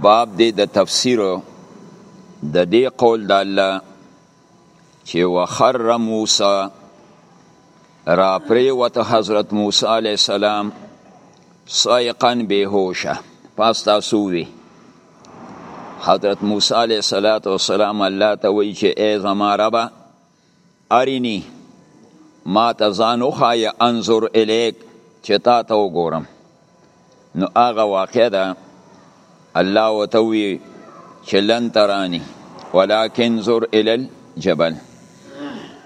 باب دې د تفسیر د دې قول د الله چې وخر موسی را پریوت حضرت موسی علی السلام سایقا بهوشه پس تاسو وی حضرت موسی علیه السلام الله ته وی چې ای زما ربه ارینی ما ته ځان وخایه انظر الیک چې تا ته وګورم نو هغه واقع ده الله وته وی چې لن ترانی ولکن زر الی الجبل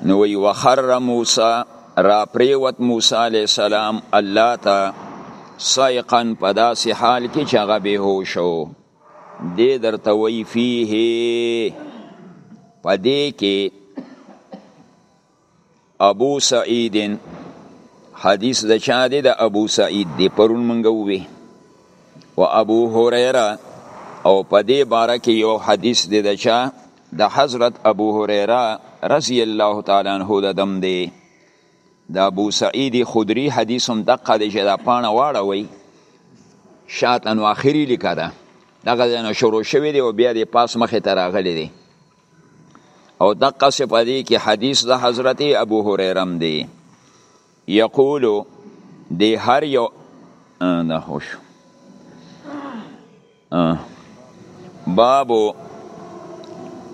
نو وی وخر موسی را پریوت موسی علی السلام الله ته سایقن په داسې حال کې چې هغه به هوشو دی درته وی فيه پدې کې ابو سعید حدیث د چا دی د ابو سعید دی پرون مونږ وی او ابو هريره او پدې باره کې یو حدیث دی د چا د حضرت ابو هريره رضی الله تعالی عنہ د دم دی د ابو سعید خدری حدیث هم دقه دی چې دا پاڼه واړوي شاته نو اخري لیکه ده دغه ځای نه شروع شوی دی او بیا د پاس مخې ته راغلی دی او دقه سې په دې کې حدیث د حضرت ابو هریره هم دی یقولو دی هر یو نه خوش باب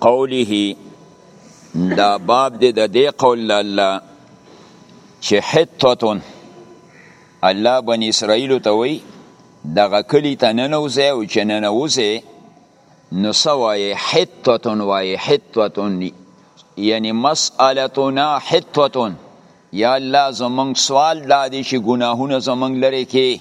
قوله دا باب دی د دې قول الله چې حتتون الله بن اسرائیل ته وی دغه کلی ته ننوځي او چې ننوځي نو سوای حتتون وای حتتون یعنی مسئلتنا حتتون یا الله زمونږ سوال دا دی چې ګناهونه زمونږ لري کې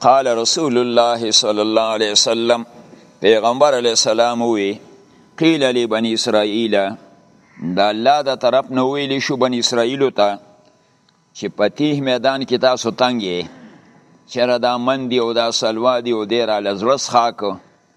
قال رسول الله صلی الله علیه وسلم پیغمبر علیه السلام وی قیل لی بنی اسرائیل دا الله د طرف نو ویلی شو بنی اسرائیل ته چې پتیه میدان کې تاسو تنګې چر دا مندی او دا سلوا دی او دیر علی زړه خاک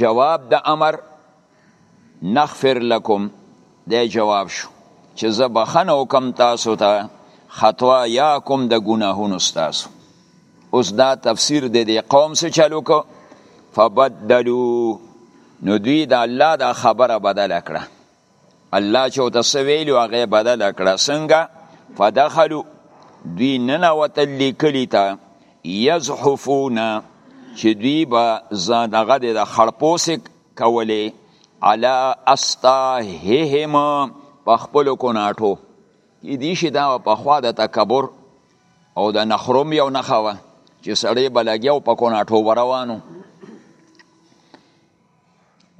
جواب د امر نغفر لکم دی جواب شو چې زه بخنه وکم تاسو ته خطوا یا کوم د ګناهونو تاسو اوس دا تفسیر د دې قوم سره چلو کو فبدلو نو دوی د الله دا خبره بدله کړه الله چې ورته څه ویلي و هغه یې بدله کړه څنګه فدخلو دوی ننوتل دي کلي ته یزحفونه چې دوی به ځان دغه د خړپوسې کولې علی استاههم په خپلو کوناټو دي شي دا پخوا د تکبر او د نخروم یو نښه وه چې سړی به لګیا او په کوناټو به روانو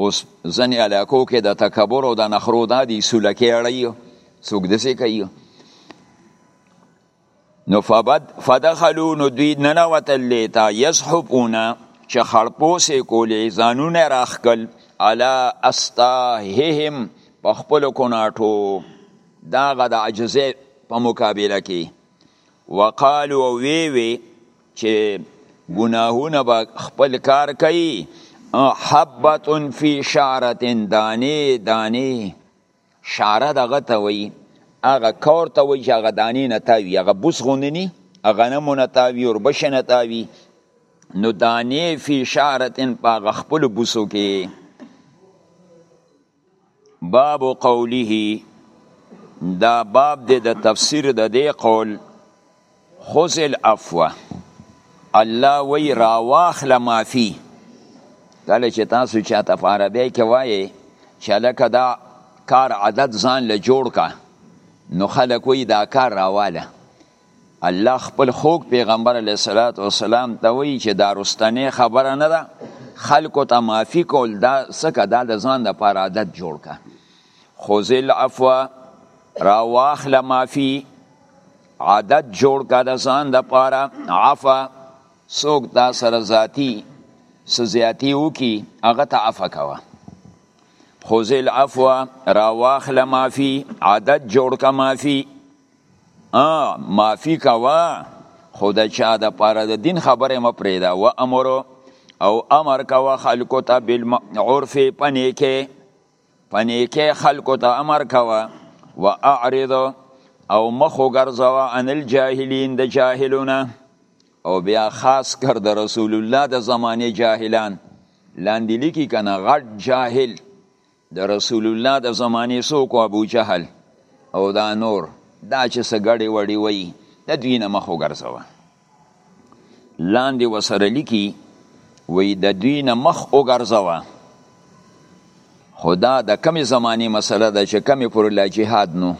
اوس ځنې علاقو کې د تکبر او د نخرو دا دی سولکې اړی څوک دسې کوي نو فبد فدخلوا نو دوی ننوتل لیتا یزحبونا چې خړپوسې کولې ځانونه راخکل علا استاههم په خپل کوناټو داغه د عجزې په مقابله کې وقالو او وی وی چې ګناهونه به خپل کار کوي حبت فی شعرت دانه دانه شعره دغه ته وی هغه کور ته وی چې هغه دانه نه تاوی هغه بوس غوندنی غنمو نه تاوی اور بش نه تاوی نو دانه فی شعرت پاغه خپل بوسو کې باب قوله دا باب دی د تفسیر د دې قول خذ العفو الله وی راواخله معافی کله چې تاسو چاته په عربی کې وایې چې لکه دا کار عادت ځان له جوړ کا نو خلک وی دا کار راواله الله خپل خوږ پیغمبر علیه الصلاۃ والسلام ته وایي چې دا رستنې خبره نه ده خلکو ته معافي کول دا څکه دا د ځان د پاره عادت جوړ کا خذ العفو را واخله معافي عادت جوړ کا د ځان د پاره عفا څوک دا سره ذاتی سزیاتی وکي هغه ته عفا کوه خذ العفو را واخله معافي عادت جوړ کا معافي معافی کوه خو د چا د پاره د دین خبره م پرېدا و امر او امر کوه خلکو ته بالعرف پنیکه پنیکه خلکو ته امر کوه و اعرض او مخو ګرځوا عن الجاهلین د جاهلونه او بیا خاص کر د رسول الله د زمانه جاهلان لاندې لیکي کنه غټ جاهل د رسول الله د زمانې څوک ابو جهل او دا نور دا چې څه ګړې وړې وایي د دوی نه مخ وګرځوه لاندې وسره لیکي وی د دوی نه مخ وګرځوه خدا د کمی زمانی مسله ده چې کمی پر لا جهاد نو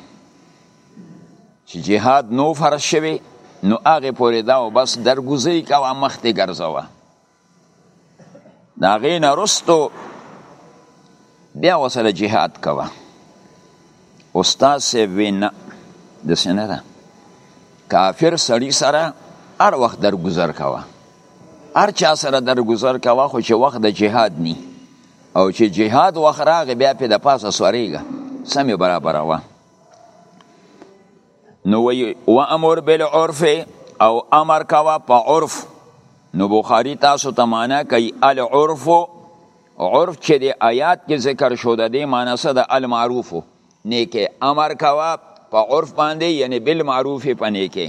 چې جهاد نو فرض شوی نو هغه پورې دا او بس درګوزی کا مخ ته ګرځوه دا غین رستو بیا وسره جهاد کوه استاد سی وینا د سینه ده کافر سړی سره هر وخت در گذر کوه هر چا سره در گذر کوه خو چې وخت د جهاد نی او چې جهاد وخت راغی بیا په د پاسه سوریږه سمې برابره وه نو وی و امر بالعرف او امر کوا په عرف نو بخاری تاسو ته معنا کوي العرف عرف چې د آیات کې ذکر شو د دې معنی څه د المعروف نیکه امر کوا په عرف باندې یعنی بالمعروف په نیکه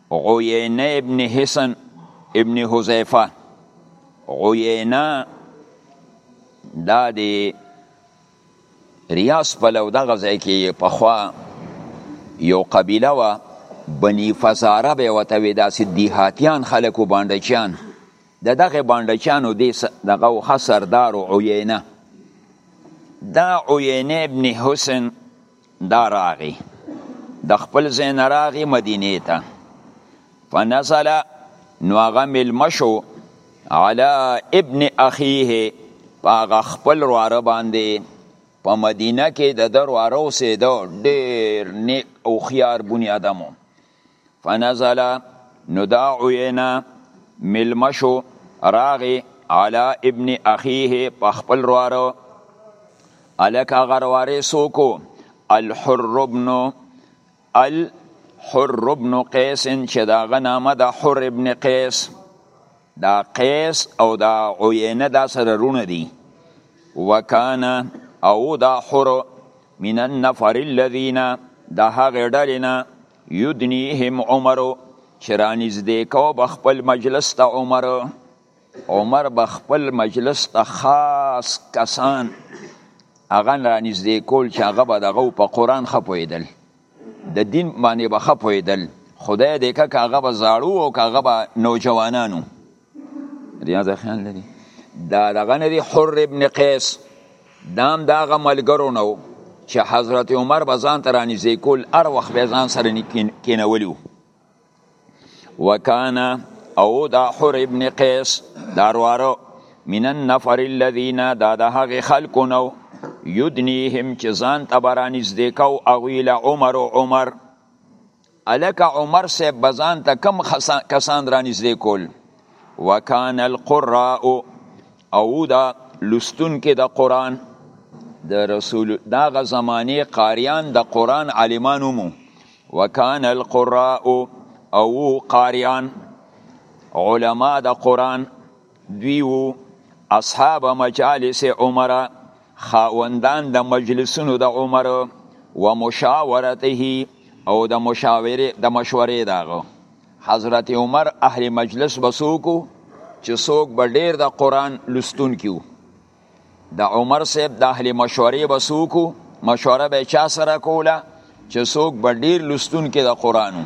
عینه ابن حسن ابن حذیفه عینه دا د ریاض په لو دغه ځای کې پخوا یو قبیله وه بني فزاره به ورته وي داسې دیهاتیان خلک و بانډچیان د دغه بانډچیانو دې دغه ښه سردار عینه دا عینه ابن حسن دا راغی د خپل زین راغی مدینه ته فنزل نو هغه ملمشو علی ابن اخیه پاغه خپل رواره باندې په مدینه کې د درواره اوسېده ډېر نیک او خيار بني ادمو فنزل نو دا عینا ملمه شو راغی علی ابن اخیه په خپل رواره الک هغه رواره څوک الحر ابن الحر ابن قیس چې د هغه نامه د حر ابن قیس دا قیس او دا عینه دا سره رونه دي وکانا او دا حر من النفر الذین دا هغه ډلې نه یدنیهم عمر چې رانږدې کوه به خپل مجلس ته عمر عمر به خپل مجلس ته خاص کسان هغه رانږدې کول چې هغه به دغه په قرآن ښه پوهېدل د دین باندې به ښه پوهېدل خدای دې که هغه به زاړو او که هغه به نوجوانانو ریاض خان لري دا دغه نه دی حر ابن قیس دام داغه ملګرو نو چې حضرت عمر به ځان ته رانږدې کول هر وخت به ځان سره کینولی وو وکانا او دا حر ابن قیس دا ورواره من النفر الذين دا د هغې خلکو نو یدنیهم چې ځان ته به رانږدې کو هغوی له عمر او عمر الکه عمر صاحب به ځان ته کم کسان رانږدې کول وکان القراء او دا لستون کې د قرآن د رسول داغه زمانه قاریان د قرآن عالمانو مو وکان القراء او قاریان علما د قرآن دوی وو اصحاب مجالس عمر خاوندان د مجلسونو د عمر و مشاورته او د مشاوره د مشورې داغه حضرت عمر اهل مجلس بسوکو چې څوک به ډیر د قران لستون کیو د عمر صاحب د اهل مشورې بسوکو مشوره به چا سره کوله چې څوک به ډیر لستون کې د قرانو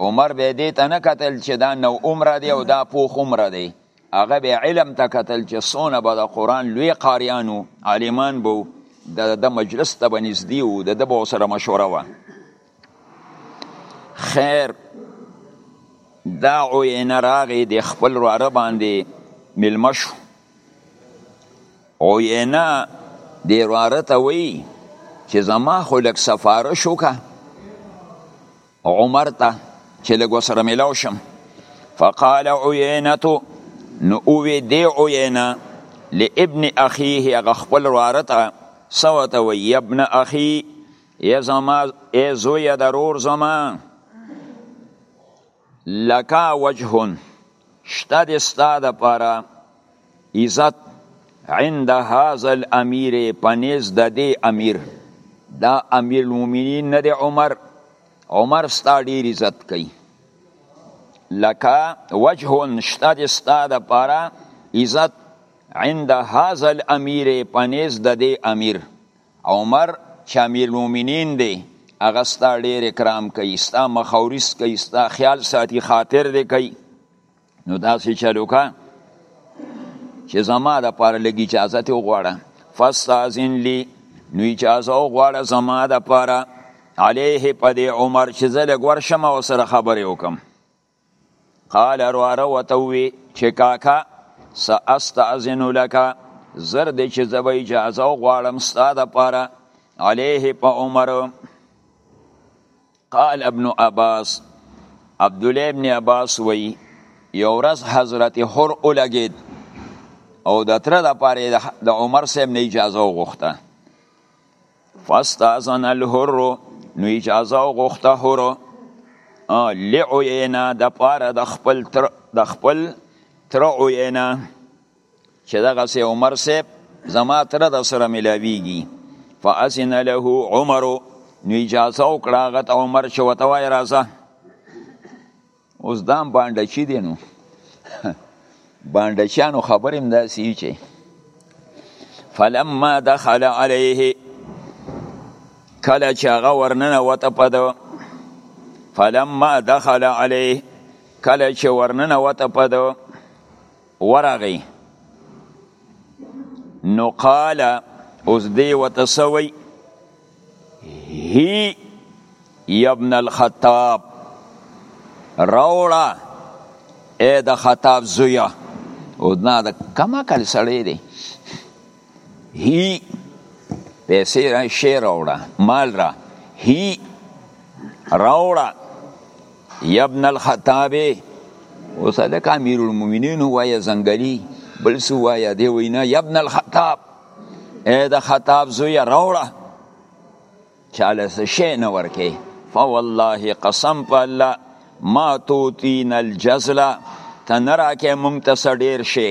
عمر به دې ته نه کتل چې دا نو عمره دی او دا پوخ عمره دی هغه به علم ته کتل چې سونه به د قران لوی قاریانو عالمان بو د د مجلس ته بنزدي وو د د بو سره مشوره و خیر دا عین راغی د خپل رواره باندې ملمشو عین د رواره ته وی چې زما خو لک سفارش وکړه عمر ته چې لږ وسره ملاو شم فقال عینتو نو اوی دی عینه لابن اخیه هغه خپل وراره ته سوته و یبن اخی ای زما ای زوی درور زما لکا وجهن شته د ستا د پاره عزت عند هذا الامیر پنیز د دې امیر دا امیر المؤمنین نه دی عمر عمر ستا ډیر عزت کوي لکه وجه شته د ستا د پاره عزت عند هذا الامیر پنیز د دې امیر عمر چې امیر المؤمنین دی هغه ستا ډیر اکرام کوي ستا مخاورس کوي ستا خیال ساتي خاطر دی کوي نو داسې چلو کا چې زما د پاره لګي اجازه ته وغواړه فاستاذن لي نو اجازه وغواړه زما د پاره عليه پدې عمر چې زه لګ ورشم او سره خبرې وکم قال رواره وتوي چې کاکا ساستاذن لك زر دې چې زه به اجازه وغواړم ستاده پاره عليه په عمر قال ابن عباس عبد الله ابن عباس وی یو ورځ حضرت حر اولګید او د تر د پاره د عمر صاحب نه اجازه وغوښته فاستاذن الحر نو اجازه وغوښته حر لعینا د پاره د خپل تر د خپل تر عینا چې دغه سي عمر صاحب زما تر د سره ملاویږي فاذن له عمر نو اجازه وکړه غت عمر چې وته وای راځه اوس دام باندې چی دینو باندې چانو خبرم داسي چې فلما دخل عليه کله چې هغه ورننه وته پد فلما دخل عليه کله چې ورننه وته پد ورغی نو قال اوس دی وتسوي هی یبن الخطاب راوړه اې د خطاب زویا او نه د کما کل سړی دی هی پیسې را شی راوړه مال را هی راوړه یبن الخطاب اوس د امیر المؤمنین وای زنګلی بل سو وای دی وینا یبن الخطاب اے د خطاب زوی راوړه چاله شی نه ورکه فوالله قسم په الله ما توتین الجزله تنراکه مونږ ته سړیر شي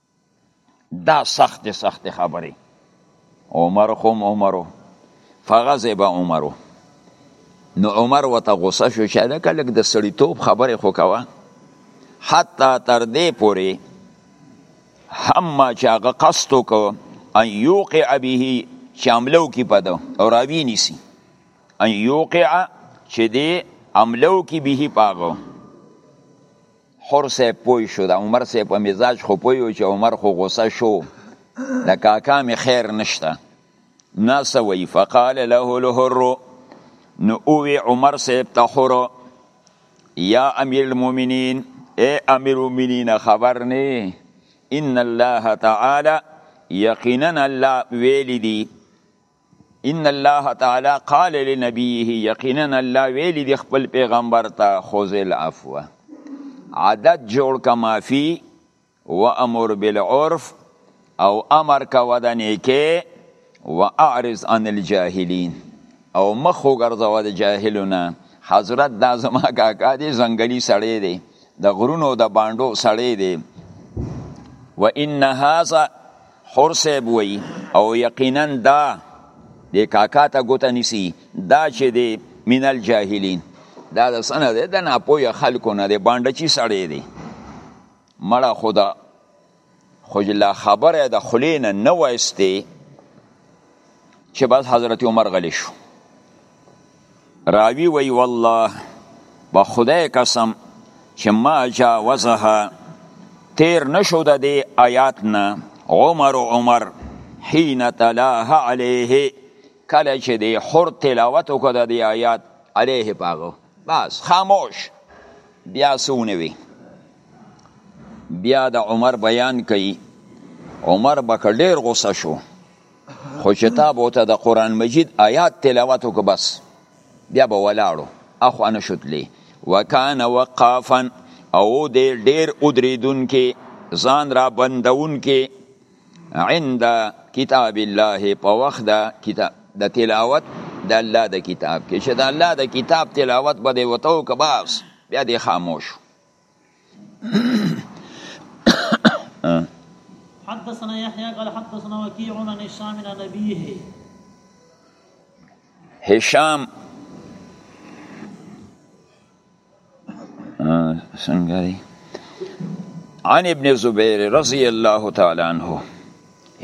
دا سخت سخت خبرې عمر خو عمرو فغضب عمرو نو عمر وته غوسه شو چې دا کلک د سړیتوب خبره خو کاوه حتی تر دې پوري هم چې هغه قصد وکړ ان یوقع به چې عملو کې پدو او راوی نیسی ان یوقع چې دې عملو کې به پاغو حر صاحب پوه شو د عمر صاحب په مزاج خو پوه یو چې عمر خو غوسه شو د کاکا می خیر نشته ناسوي فقال له الحر نو اوی عمر صاحب ته حر یا امیر المؤمنین اے امیر المؤمنین خبر نه ان الله تعالی یقینا الله ویلی دی ان الله تعالی قال لنبيه یقینا الله ویلی دی خپل پیغمبر ته خذ العفو عادت جوړ کا معافی و امر بالعرف او امر کا ودنه کې و اعرض عن الجاهلین او مخ وګرځوه د جاهلونه حضرت دا زما کاکا دی زنګلی سړی دی د غرونو د باندو سړی دی و ان هاذا حر صاحب وی او یقینا دا د کاکا ته ګوته نیسی دا چې دی من الجاهلین دا د سنه ده د ناپوهه خلکو نه دی باندې چی سړی دی مړه خدا خو لا خبره د خلینه نه وایسته چې بس حضرت عمر غلی شو راوی وی والله با خدای قسم چې ما جاوزها تیر نشو د دې آیات نه عمر و عمر حين تلاها عليه کله چې دی حر تلاوت وکړ د دې آیات عليه پاغو بس خاموش بیا سونه وی بیا د عمر بیان کوي عمر بکړ ډیر غوسه شو خو چې تا به ته د قرآن مجید آیات تلاوت وکړو بس بیا به ولاړو اخوا نه شتلی وکان وقافا او دی ډیر ادریدون کې ځان را بندون کې عند کتاب الله په وخت د کتاب د تلاوت د الله د کتاب کې چې د الله د کتاب تلاوت به دی وته او کباس بیا دی خاموش حدثنا يحيى قال حدثنا وكيع عن هشام عن نبيه هشام څنګه دی عن ابن زبیر رضی الله تعالی عنہ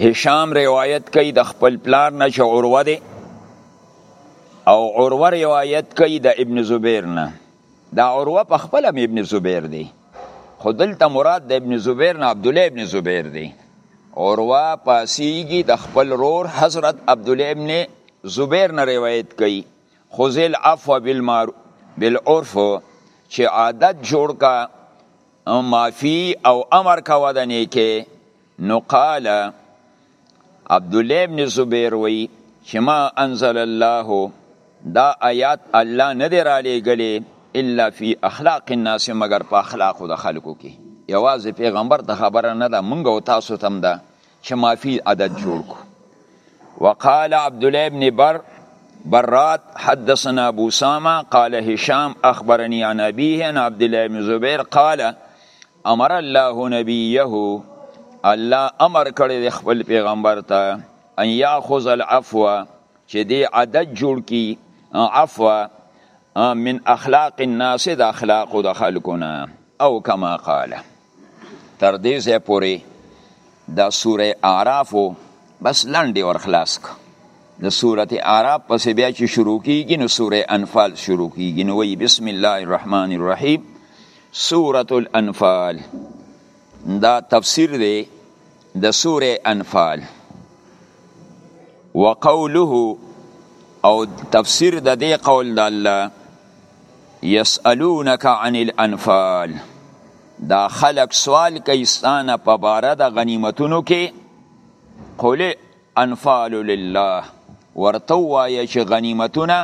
هشام روایت کوي د خپل پلار نه چې عروه دی او عروه روایت کوي د ابن زبیر نه دا عروه په خپل هم ابن زبیر دی خو دلته مراد د ابن زبیر نه عبد الله ابن زبیر دی عروه پاسیږي د خپل رور حضرت عبد الله ابن زبیر نه روایت کوي خذل عفو بالمار بالعرف چې عادت جوړ کا معافی او امر کا ودنې کې نو قال عبد الله ابن زبیر وی چې ما انزل الله دا آیات الله نه دی را لېږلی الا فی اخلاق الناس مگر په اخلاقو د خلکو کې یوازې پیغمبر ته خبره نه ده مونږ او تاسو ته هم ده چې مافي عدد جوړ کو وقال عبد الله ابن بر برات حدثنا ابو سامه قال هشام اخبرني عن ابيه عن عبد الله بن زبير قال امر الله نبیه الله امر کړی د خپل پیغمبر ته ان یاخذ العفو چې دی عادت جوړ کی عفو من اخلاق الناس د اخلاق د خلقونه او کما قال تر دې ځای پورې د سوره اعراف بس لنډي ور خلاص ک د سوره اعراف پس بیا چې شروع کیږي نو سوره انفال شروع کیږي نو وی بسم الله الرحمن الرحیم سورة الانفال دا تفسیر دی د سوره انفال وقوله او تفسیر د دې قول د الله یسالونک عن الانفال دا خلق سوال کوي ستانه په باره د غنیمتونو کې قل انفال لله ورته وایه چې غنیمتونه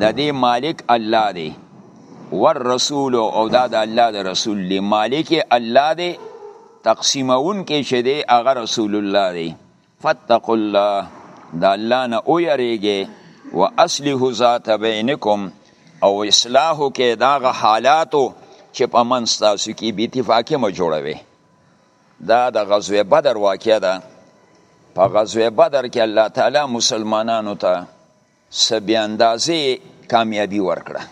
د دې مالک الله دی ور رسول او دا د الله د رسول دی مالک الله دی تقسیمون کې چې دی هغه رسول الله دی فتق الله د الله نه او یریږي واصله ذات بینکم او اصلاح کې داغه حالاتو چې په من تاسو کې به اتفاقی مو جوړوي دا د غزوه بدر واقعه ده په غزوه بدر کې الله تعالی مسلمانانو ته سبي اندازې کامیابی ورکړه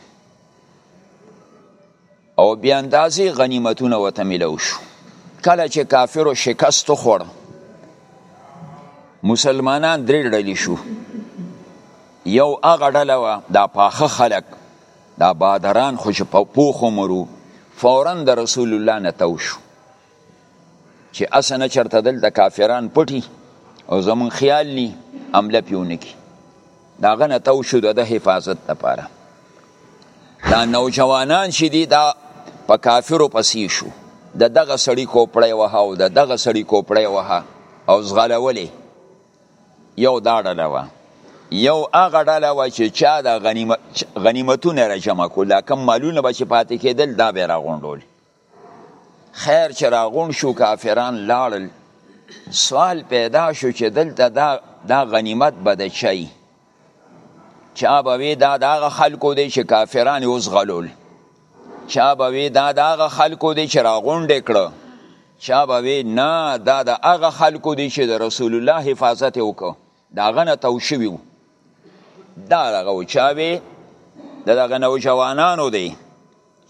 او بیا اندازې غنیمتونه وته ملو شو کله چې کافرو شکست خور مسلمانان درې ډلې شو یو هغه ډله وه دا پاخه خلک دا بادران خو چې په پوخ عمرو فورا د رسول الله نه تو شو چې اسه نه چرته دلته کافران پټي او زمون خیال ني عمله پیونه کی دا غنه تو شو د حفاظت لپاره دا نوجوانان چې دي دا په کافرو پسې شو د دغه سړی کوپړی وه او د دغه سړی کوپړی وه او زغلولې یو دا ډله وه یو هغه ډله وه چې چا د غنیمتونه را جمع کړل دا کم مالونه به چې پاتې کېدل دا به یې راغونډول خیر چې راغون شو کافران لاړل سوال پیدا شو چې دلته دا, دا غنیمت به د چای چا به وی دا د هغه خلکو دی چې کافران اوس غلول چا به وی دا د هغه خلکو دی چې راغونډې کړه چا به وی نه دا د هغه خلکو دی چې د رسول الله حفاظت وکړو د هغه نه تاو شوي وو دا دغه و چا وی د دغه نوجوانانو دی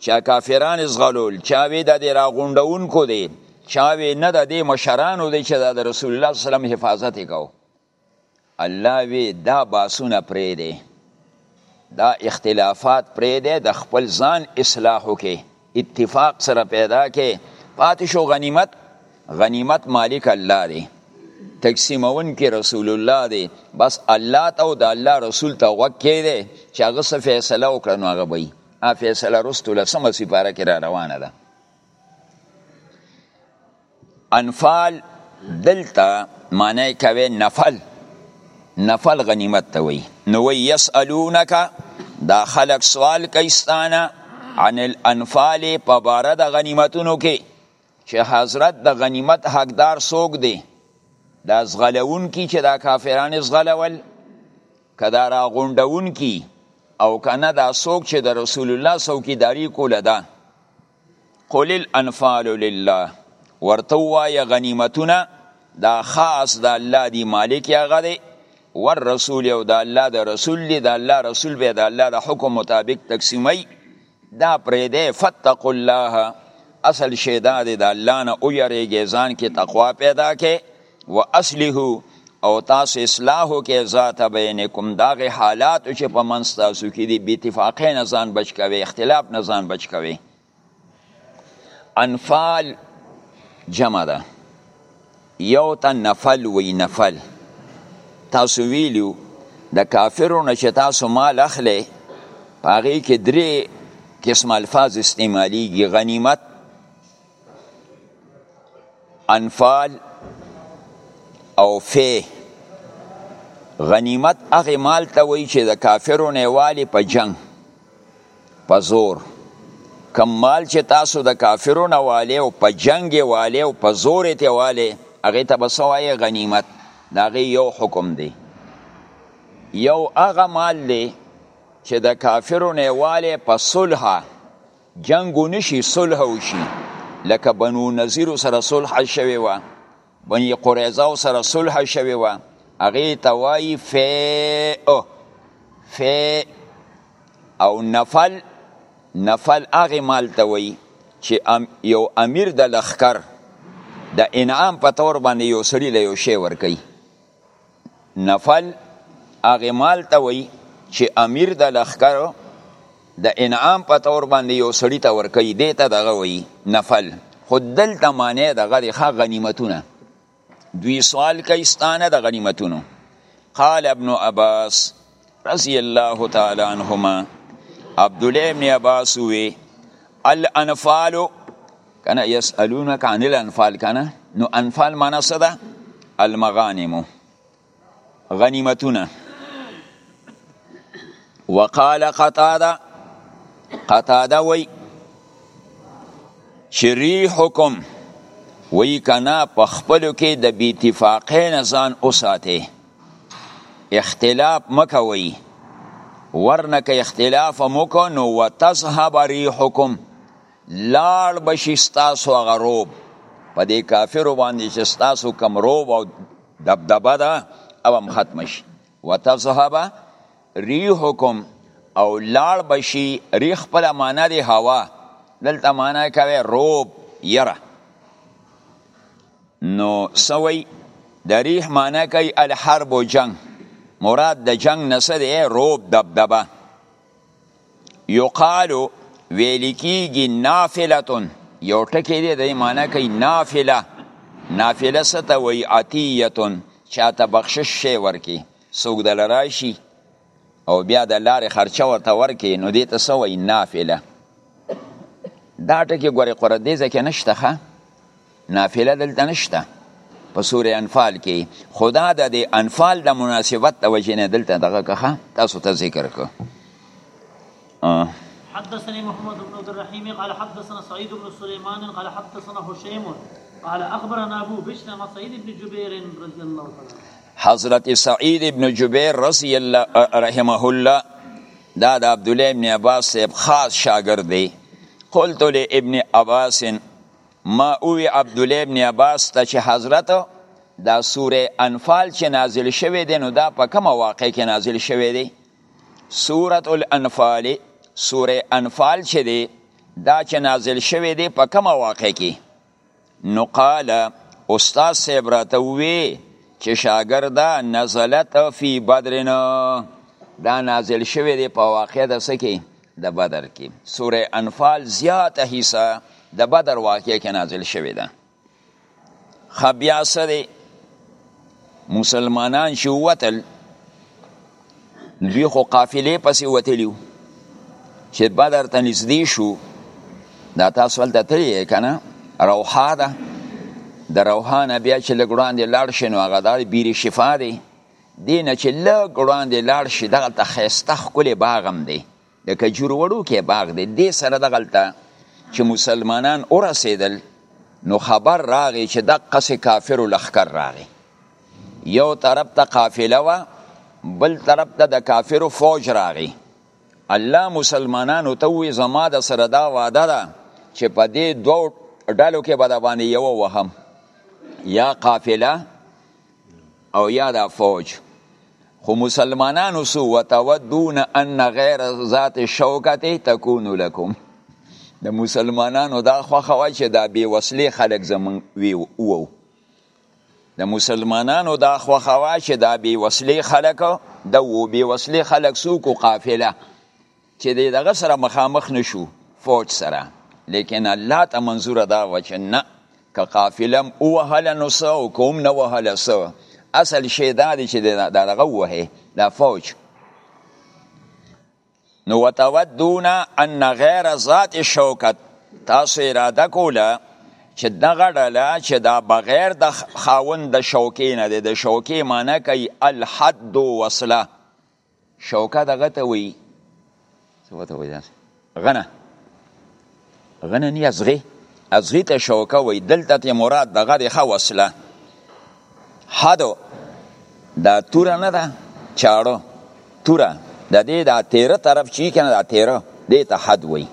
چا کافران زغلول چا وی د دې راغونډونکو دی چا وی نه د دې مشرانو دی چې د رسول الله صلی الله علیه وسلم حفاظت وکاو الله وی دا باسونه پرې دی دا اختلافات پریده د خپل ځان اصلاح وکي اتفاق سره پیدا کې پاتې شو غنیمت غنیمت مالک الله دی تقسیمون کې رسول الله دی بس الله ته او د الله رسول ته وکې دی چې هغه څه فیصله وکړي نو هغه به ا فیصله رستو لسمه سپاره کې را روانه ده انفال دلته معنی کوي نفل نفل غنیمت ته وي نو وی یسالونک دا خلق سوال کوي ستانه عن الانفال په بار د غنیمتونو کې چې حضرت د غنیمت حقدار سوق دی دا زغلون کی چې دا کافران زغلول کدا را غونډون کی او کنه دا سوق چې د رسول الله سوکیداری کوله ده قل الانفال لله ورته وایه غنیمتونه دا خاص د الله دی مالک یې هغه دی ور رسول او د الله د رسول دی د الله رسول به د الله د حکم مطابق تقسیمي دا پرې دی فتقوا الله اصل شی دا دی د الله نه ویریږئ ځان کې تقوا پیدا کړئ و اصله او تاسو اصلاح کې ذات بینکم داغه حالات چې په منځ تاسو کې دي بي اتفاقې نه ځان بچ کوي اختلاف نه ځان بچ کوي انفال جمع ده یو ته نفل وی نفل تاسو ویلو د کافرو نه چې تاسو مال اخلي هغه کې درې قسم الفاظ استعماليږي غنیمت انفال او فی غنیمت هغه مال ته وایي چې د کافرو نه والی په جنگ په زور کم مال چې تاسو د کافرو نه والی او په جنگ والی او په زور ته والی هغه ته بسوای غنیمت دا غي یو حکم دی یو هغه مال دی چې د کافرو نه والی په صلح جنګ ونشي صلح وشي لکه بنو نذیر سره صلح شوی و بنی قریظه سره صلح شوی و هغه ته وایي فیء فیء او نفل نفل هغه مال ته وایي چې ام یو امیر د لخر د انعام په تور باندې یو سړي له یو شی ورکي نفل هغه مال ته وای چې امیر د لخر د انعام په تور باندې یو سړی ته ورکړي دی ته دغه وای نفل خو دلته معنی دغه د غنیمتونه دوی سوال کوي ستانه د غنیمتونو قال ابن عباس رضی الله تعالی عنهما عبد الله ابن عباس وی الانفال کنه یسالونک عن الانفال کنه نو انفال معنا څه ده المغانم غنیمتونه وقال قتاده قتاده وی شریحکم وی کنا په خپل کې د بی اتفاقین ځان اوساته اختلاف مکوي ورنه که اختلاف موکو نو وتذهب ريحكم لاړ بشي ستاسو هغه روب په دې کافرو باندې چې ستاسو کم روب او دبدبه ده او هم ختم شي وتذهب ريحكم او لاړ بشي ريح خپل معنا دی هوا دلته معنا کوي روب يره نو سوی د ریح معنی کوي الحرب و جنگ مراد د جنگ نسه دی روب دبدبه یقالو ویلی کیږي نافلتون یو ټکی دی د معنی کوي نافله نافله سته وی عطیتون چاته بخشش شی ورکی سوګ دل راشي او بیا د لارې خرچه ورته ورکې نو دې ته څه وایي نافله دا ټکې ګورې قره دې ځکه نشته ښه نافله دلته نشته په سورې انفال کې خدا د دې انفال د مناسبت د وجې نه دلته دغه کښه تاسو ته ذکر کړ حدثني محمد بن عبد الرحيم قال حدثنا سعيد بن سليمان قال حدثنا هشيم قال اخبرنا ابو بشر عن سعيد بن جبير رضي الله تعالى حضرت سعيد بن جبير رضي الله رحمه الله دا د عبد الله بن عباس صاحب خاص شاګرد دی قلت لابن عباس ما اوی عبد الله بن عباس ته چې حضرت دا سوره انفال چې نازل شوه دی نو دا په کومه واقع کې نازل شوه دی سورة الانفال سورة انفال چې دی دا چې نازل شوی دی په کومه واقع کې نو قال استاد صاحب راته وی چې شاګردا نزلت فی بدرنا دا نازل شوی دی په واقع د سکه د بدر کې سوره انفال زیاته حصہ د بدر واقع کې نازل شوی ده خبیا سره مسلمانان چې وتل دوی خو قافلې پسې وتلیو چې بدر ته نږدې شو دا تاسو هلته تللی یې که نه روحا ده د روحا نه بیا چې لږ وړاندې لاړ شي نو هغه دا بیرې شفا دی دې نه چې لږ وړاندې لاړ شي دغلته ښایسته ښکلی باغ هم دی د کجور وړو کې باغ دی دې سره دغلته چې مسلمانان ورسېدل نو خبر راغی چې د قصې کافرو لخکر راغی یو طرف ته قافله وه بل طرف ته د کافرو فوج راغی الله مسلمانانو ته وی زما د سره دا وعده ده چې په دې دوه ډلو کې به د باندې یو وهم یا قافله او یا دا فوج خو مسلمانانو سو وتودون ان غیر ذات شوکت تکون لکم د مسلمانانو دا خوخه وای چې دا بی وسلې خلک زمون وی وو د مسلمانانو دا خوخه وای چې دا بی وسلې خلک دا وو بی وسلې خلک سو کو قافله چې د دغه سره مخامخ نشو فوج سره لیکن الله ته منظور دا و چې نه که قافلم او وهله نو څه او که هم نه وهله څه اصل شی دا دی چې د دغه ووهې دا فوج نو وتودون ان غیر ذات شوکت تاسو اراده کوله چې دغه ډله چې دا بغیر د خاوند د شوکې نه دی د شوکې معنی کوي الحد وصله شوکه دغه ته وایي څه ورته وایي داسې غنه غنه نی ازغې ازغې ته شوکه وایي دلته ته مراد دغه د ښه وسله حدو دا توره نه ده چاړو توره د دې دا تیره طرف چې کنه دا تیره دې ته حد وایي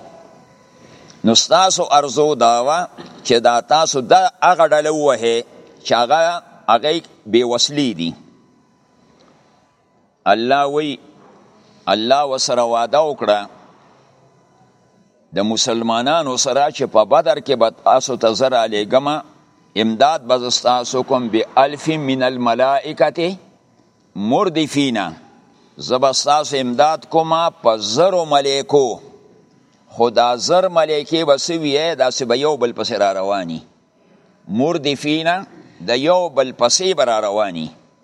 نو ستاسو ارزو داوا چې دا تاسو د هغه ډله ووهې چې هغه هغه بې وسلې دي الله وی الله وسره وعده وکړه د مسلمانانو سره چې په بدر کې به تاسو ته زر علیګم امداد به تاسو کوم به الف من الملائکه مردفینا زب تاسو امداد کوم په زر ملائکو خدا زر ملائکه وسوی دا سی به یو بل پس را رواني مردفینا د یو بل پسې بر رواني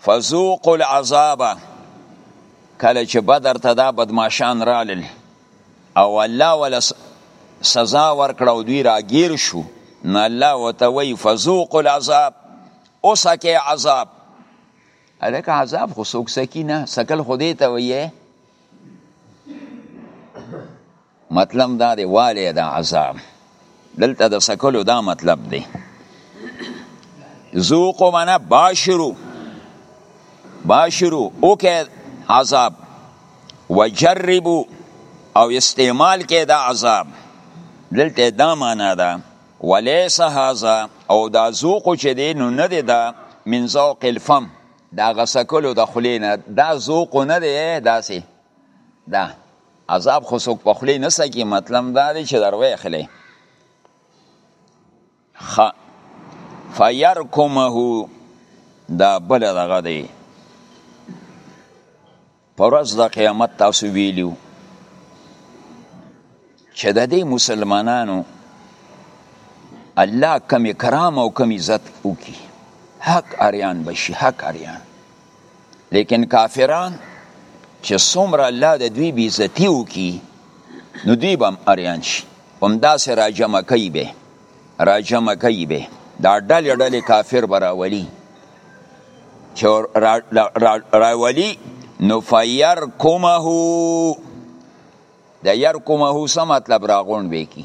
فذوقوا العذاب کله چې بدر ته دا بدمعشان رالل او الله ولا سزا ورکړه او دوی راګیر شو نو الله وته وی فذوقوا العذاب اوسکه عذاب الکه عذاب خو سوک سکینه سکل خدای ته ویه مطلب دا دی والی دا عذاب دلته د سکلو دا مطلب دی ذوقو منا باشرو باشرو اوکه عذاب وجربو او استعمال کې دا عذاب دلته دا معنا ده وليس هذا او دا ذوق چې دی نو نه دی دا من ذوق الفم دا غسکلو د خلینه دا ذوق نه دی داسې دا عذاب خو څوک په خلی نه سکی مطلب دا دی چې دروي خلی خ فیرکمه دا بل دغه دی پرز د قیامت تاسو ویلیو چې د دې مسلمانانو الله کم کرام او کم عزت وکي حق اریان بشي حق اریان لیکن کافران چې څومره الله د دوی بیزتی وکي نو دوی به هم اریان شي همداسې راجمع کوي به راجمع کوي به دا ډلې ډلې کافر به راولي چې راولي نو فیر کومه د ير کومه څه مطلب راغون به کی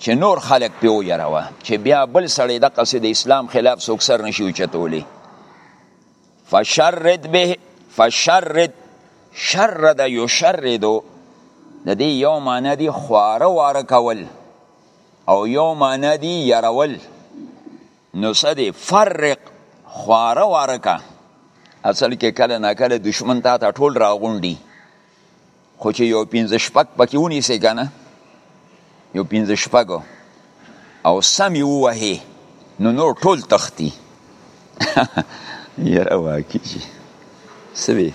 چې نور خلک په ویروه چې بیا بل سړی د قصې د اسلام خلاف څوک سر نشي چتولی فشرد به فشرد شرد یشردو د دې یو معنی دی خواره واره کول او یو معنی دی يرول نو سدي فرق خواره واره کا اصل کې کله نه کله دشمن تا ته ټول راغونډي خو چې یو پنځه شپږ پکې ونیسې که نه یو پنځه شپږ او سم یې ووهې نو نور ټول تختی یاره واقعي چې څه وی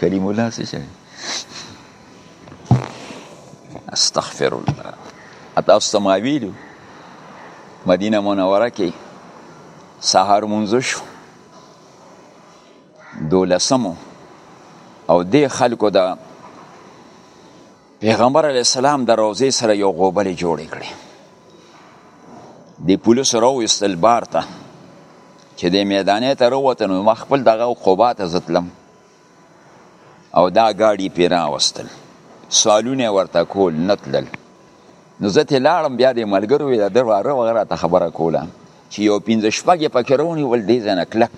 کریم الله څه شي استغفر الله تاسو ته ما ویلو مدینه منوره کې سهار مونځ شو دولسمو او د خلکو د پیغمبر علی السلام د روزې سره یو غوبلې جوړې کړې د پولیس راوستل بار ته چې د میدانې ته راوته نو ما خپل دغه قبا ته زتلم او دا گاډي پیرا وستل سوالونه ورته کول نتلل نو زه ته لاړم بیا د ملګرو وی د دروازه وغیره ته خبره کوله چې یو پنځه شپږ پکې رونی ول دې ځنه کلک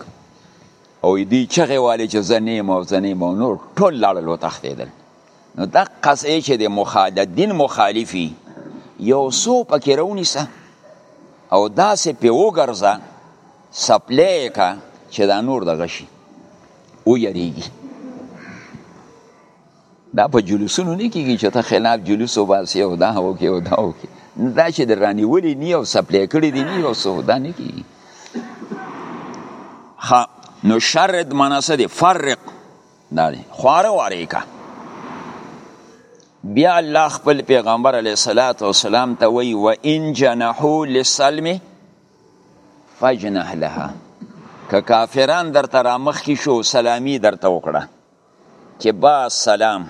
او دی چغې والې چې زه نیم او زه نیم او نور ټول لاړل وتښتېدل نو دا قصې چې د مخالد دین مخالفي یو څو پکې راونیسه او داسې پې وګرځه سپلی یې که چې دا نور دغه شي ویریږي دا په جلوسونو نه کیږي چې ته خلاف جلوس وباسي او دا وکړي او دا وکړي دا چې د رانیولي نی او سپلی کړي دي نی او څه دا نه کیږي نو شرد معنا څه دی فرق دا دی خواره واره که بیا الله خپل پیغمبر علیه الصلاۃ والسلام ته وی و ان جنحو للسلم فجنح لها که کافران درته رامخ کی شو سلامی درته وکړه چې با سلام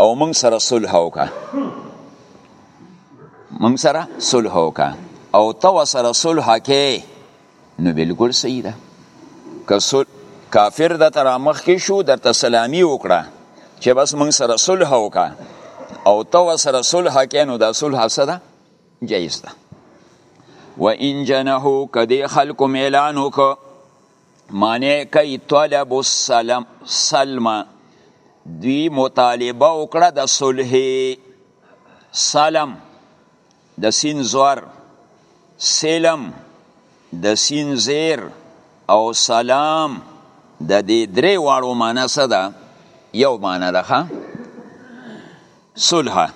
او موږ سره صلح وکا موږ سره صلح وکا او تو سره صلح کې نو بالکل صحیح ده که کافر د تر مخ کې شو د تسلامی وکړه چې بس موږ سره صلح وکا او تو سره صلح کې نو دا صلح څه ده جایز ده و ان جنحو کدی خلق میلان وکړه معنی کوي طلب السلام سلم دوی مطالبه وکړه د صلح سلم د سین زور سلم د سین زیر او سلام د دې درې واړو معنی څه ده یو معنی ده صلح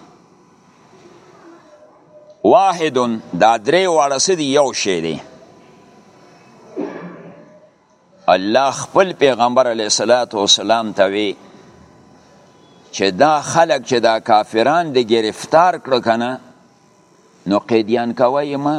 واحد دا درې واړه سدي یو شی دی الله خپل پیغمبر علیه الصلاۃ والسلام ته وی چې دا خلک چې دا کافران د گرفتار کړ کنه نو قیدیان کوي ما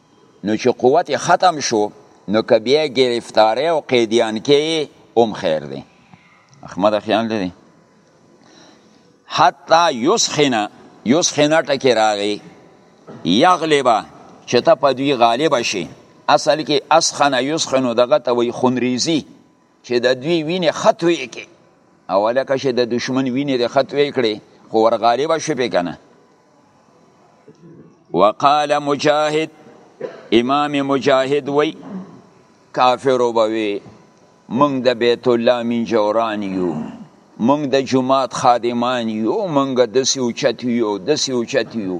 نو چې قوت یې ختم شو نو که بیا گرفتاره او قیدیان کې هم خیر دی احمد خیال دی حتی یسخنه یسخنه ټکی راغی یغلبه چې ته په دوی غالب شي اصل کې اسخنه یسخنو دغه ته وی خونریزی چې د دوی وینې خطوې کې او لکه چې د دشمن وینې د خطوې کړې خو ورغالب شو پې کنه وقال مجاهد امام مجاهد وی کافر وبوي مونږ د بیت الله من جوران یو مونږ د جماعت خادمان یو مونږ د سوچت یو د سوچت یو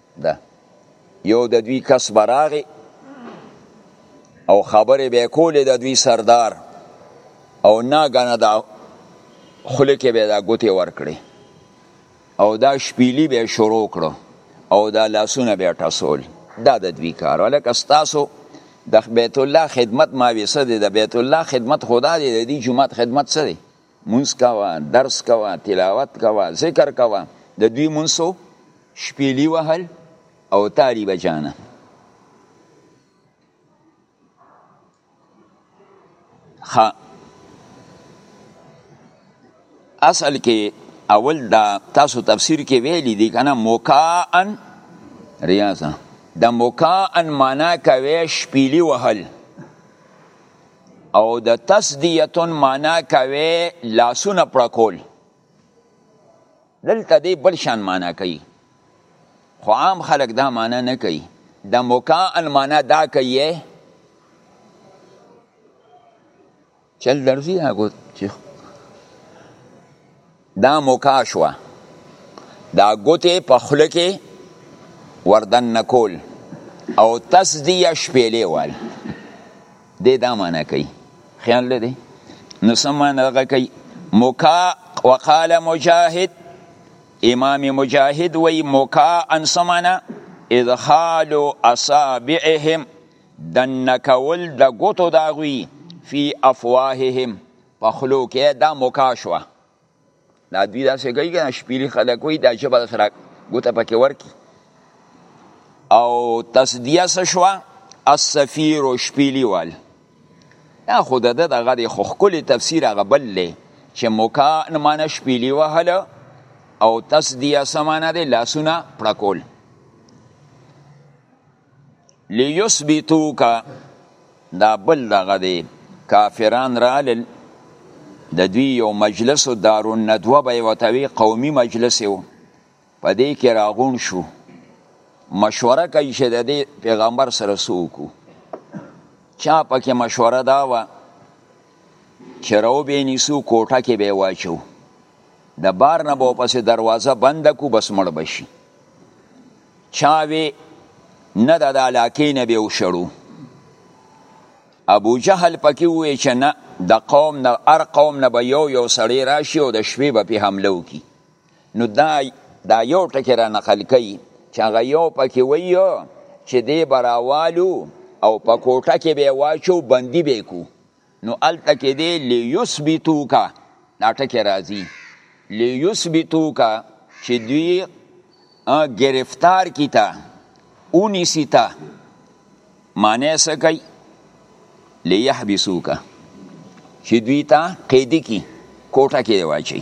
ده یو د دوی کس براغه او خبرې به کولې د دوی سردار او ناګنه دا خله کې به دا ګوتې ورکړي او دا شپېلی به شروع کړو او دا لاسونه به ټسول دا د دوی کار ولکه ستاسو د بیت الله خدمت ما وسه د بیت الله خدمت خدا دی د دې جمعات خدمت څه دی مونږ کوه درس کوه تلاوت کوه ذکر کوه د دوی مونږ شپېلی وهل او تاری بجانه خ اصل کې اول دا تاسو تفسیر کې ویلي دي کنه مکاءن ریاضه د مکاءن معنا کوي شپېلی وهل او د تسدیتون معنا کوي لاسونه پړکول دلته دی بل شان معنا کوي خو عام خلک دا معنا نه کوي د مکا المانا دا کوي چل درځي هغه چې دا موکا شوه دا ګوتې په خوله کې وردن نکول او تصدیه شپېلې وال دې دا معنی کوي خیال لري نو څه معنی هغه کوي موکا وقال مجاهد امام مجاهد وی موکا ان څه معنی ادخال اصابعهم دنکول د ګوتو داغوي فی افواههم په خلو کې دا موکا شو دا دوی داسې کوي کنه شپېلي خلک وي دا ژبه سره ګوته پکې ورکي او تصدیه څه شو السفیر او شپېلي وال دا خو د دغه د خو ښکلي تفسیر هغه بل دی چې موکا معنی شپېلي وهله او تصدیه څه معنی دی لاسونه پړکول ليثبتوک دا بل دغه دی کافران رالل د دوی یو مجلس او دارو ندوه به وتوی قومي مجلس یو په دې کې راغون شو مشوره کوي چې د دې پیغمبر سره سوکو چا پکې مشوره دا و چې راو به نیسو کوټه کې به واچو د بار نه به پسې دروازه بنده کو بس مړ بشي چاوي نه د علاقې نه به وشړو ابو جهل پکې وې چې نه د قوم نه ار قوم نه به یو یو سړی راشي او د شپې به په حمله وکړي نو دا دا یو ټکی را نقل کوي چې هغه یو پکې وایو چې دی براوالو او په کوټه کې به واچو بندي به کو نو الته کې دی ليثبتوک دا ټکی راځي ليثبتوک چې دوی گرفتار کی تا اونی سی تا معنی سکی لیحبسوک چې دوی تا قیدی کی کوټه کې واچي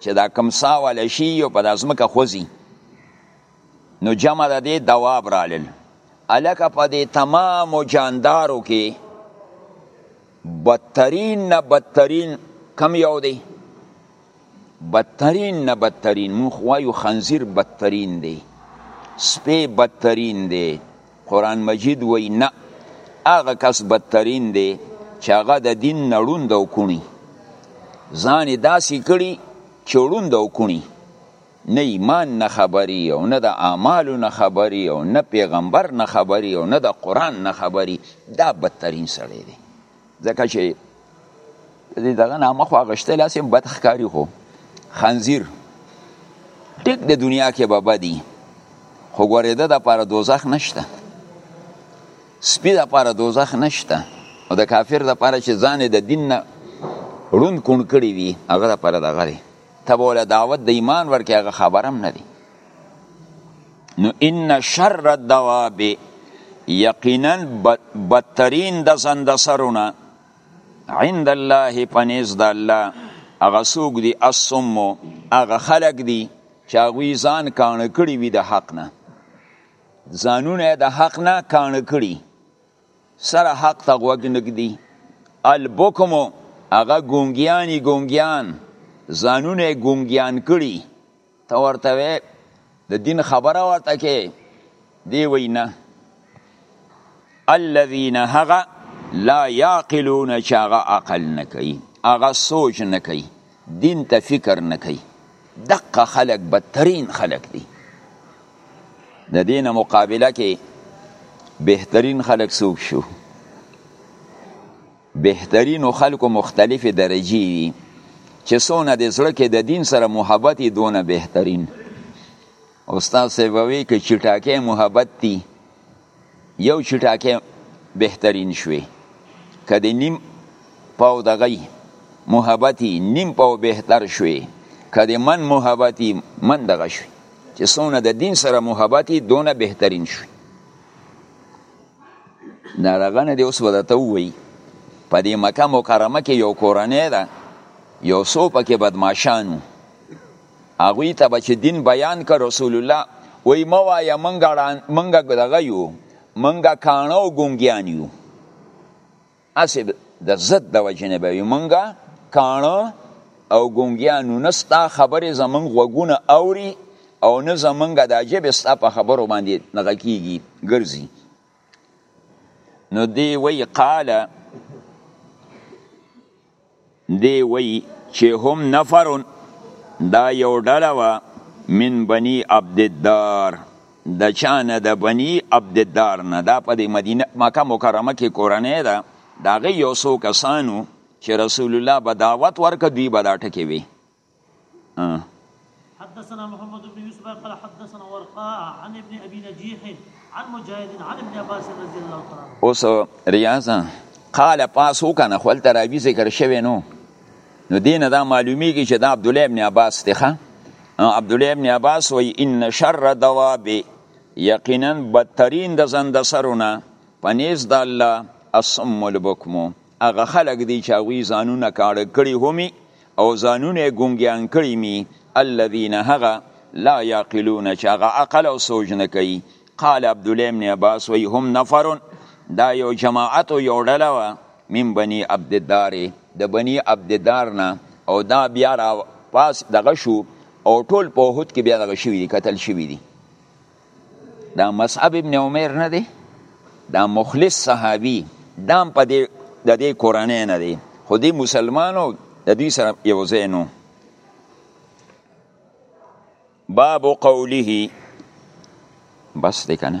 چې دا کم سا والا شي او په د ځمکه خوځي نو جمع د دې دواب رالل الکه په دې تمام جاندارو کې بدترین نه بدترین کم یو دی بدترین نه بدترین مون خوایو خنزیر بدترین دی سپی بدترین دی قرآن مجید وی نه هغه کس بدترین دی چې هغه د دین نه ړوند او کوڼي ځان یې داسې کړي چې ړوند او کوڼي نه ایمان نه خبري او نه د اعمالو نه خبري او نه پیغمبر نه خبري او نه د قرآن نه خبري دا بدترین سړی دی ځکه چې دې دغه نامه خو غشتل اسې بد ښکاری خو خنزیر ټیک د دنیا کې به بدی خو ګورې د لپاره دوزخ نشته سپی د لپاره دوزخ نشته او د کافر د لپاره چې ځان د دین نه ړوند کون کړی وي هغه د لپاره دغه دی ته بوله دعوت د ایمان ورکې هغه خبرم نه دی نو ان شر الدواب یقینا بدترین د زند سرونه عند الله پنیز د الله هغه سوق دی الصم هغه خلق دی چې هغه ځان کانه کړی وي د حق نه ځانونه د حق نه کانه کړی سره حق ته غوږ نګدي البکم هغه ګونګیانی ګونګیان ځانونه ګونګیان کړی ته ورته وې د دین خبره ورته کې دی وینا الذين هغه لا يعقلون چې هغه عقل نه کوي هغه سوچ نه کوي دین ته فکر نه کوي دقه خلق بدترین خلق دي د دین مقابله کې بهترین خلق سوک شو بهترینو خلکو مختلفې درجې وي چې څونه د زړه کې د دین سره محبت یې دونه بهترین استاد صاحب وی که چټاکې محبت دی یو چټاکې بهترین شوي که د نیم پاو دغی محبتی نیم پاو بهتر شوي که د من محبتی من دغه شوي چې څونه د دین سره محبت یې دونه بهترین شوي دا دغه نه دی اوس به درته ووایي په دې مکه مکرمه کې یو کورنۍ ده یو څو پکې بدماشانو هغوی ته به چې دین بیان کړ رسول الله وایي مه وایه مونږ دغه یو مونږ کاڼه او ګونګیان یو هسې د ضد د وجې نه به وي مونږه کاڼه او ګونګیانو نه ستا خبرې زمونږ غوږونه اوري او نه زمونږ دا ژبې ستا په خبرو باندې دغه کېږي ګرځي نو دی وی قاله دی وایي چې هم نفر دا یو ډله وه من بني عبدالدار د چا نه د بني عبدالدار نه دا په دې مدینه مکه مکرمه کې کورنۍ ده د هغې یو څو کسانو چې رسول الله به دعوت ورکړ دوی به دا ټکې وي حدثنا محمد بن يوسف قال حدثنا ورقاء عن ابن ابي نجيح عن مجاهد عن ابن عباس رضي الله تعالى اوس رياضه قال پاسو کنه خپل تراوی ذکر شوی نو نو دین دا معلومیږي چې دا عبد الله ابن عباس دی ښا عبد الله ابن عباس وای ان شر دواب یقینا بدترین د زند سرونه پنیز د الله الصم البکم هغه خلق دی چې هغوی ځانونه کاړه کړي همي او ځانونه یې ګونګیان کړي مي الذین هغه لا یعقلون چې هغه عقل او سوچ نه کوي قال عبدالله ابن عباس وی هم نفر دا یو جماعت او یو ډله وه من بني عبدالدار د بني عبدالدار نه او دا بیا را پاس دغه شو او ټول په احد کې بیا دغه شوي دي قتل شوي دي دا مصعب ابن عمر نه دی دا مخلص صحابي دا په دې د دې کورنۍ نه دی خو دې مسلمانو د دوی سره یو ځای نو باب قوله بس دی کنه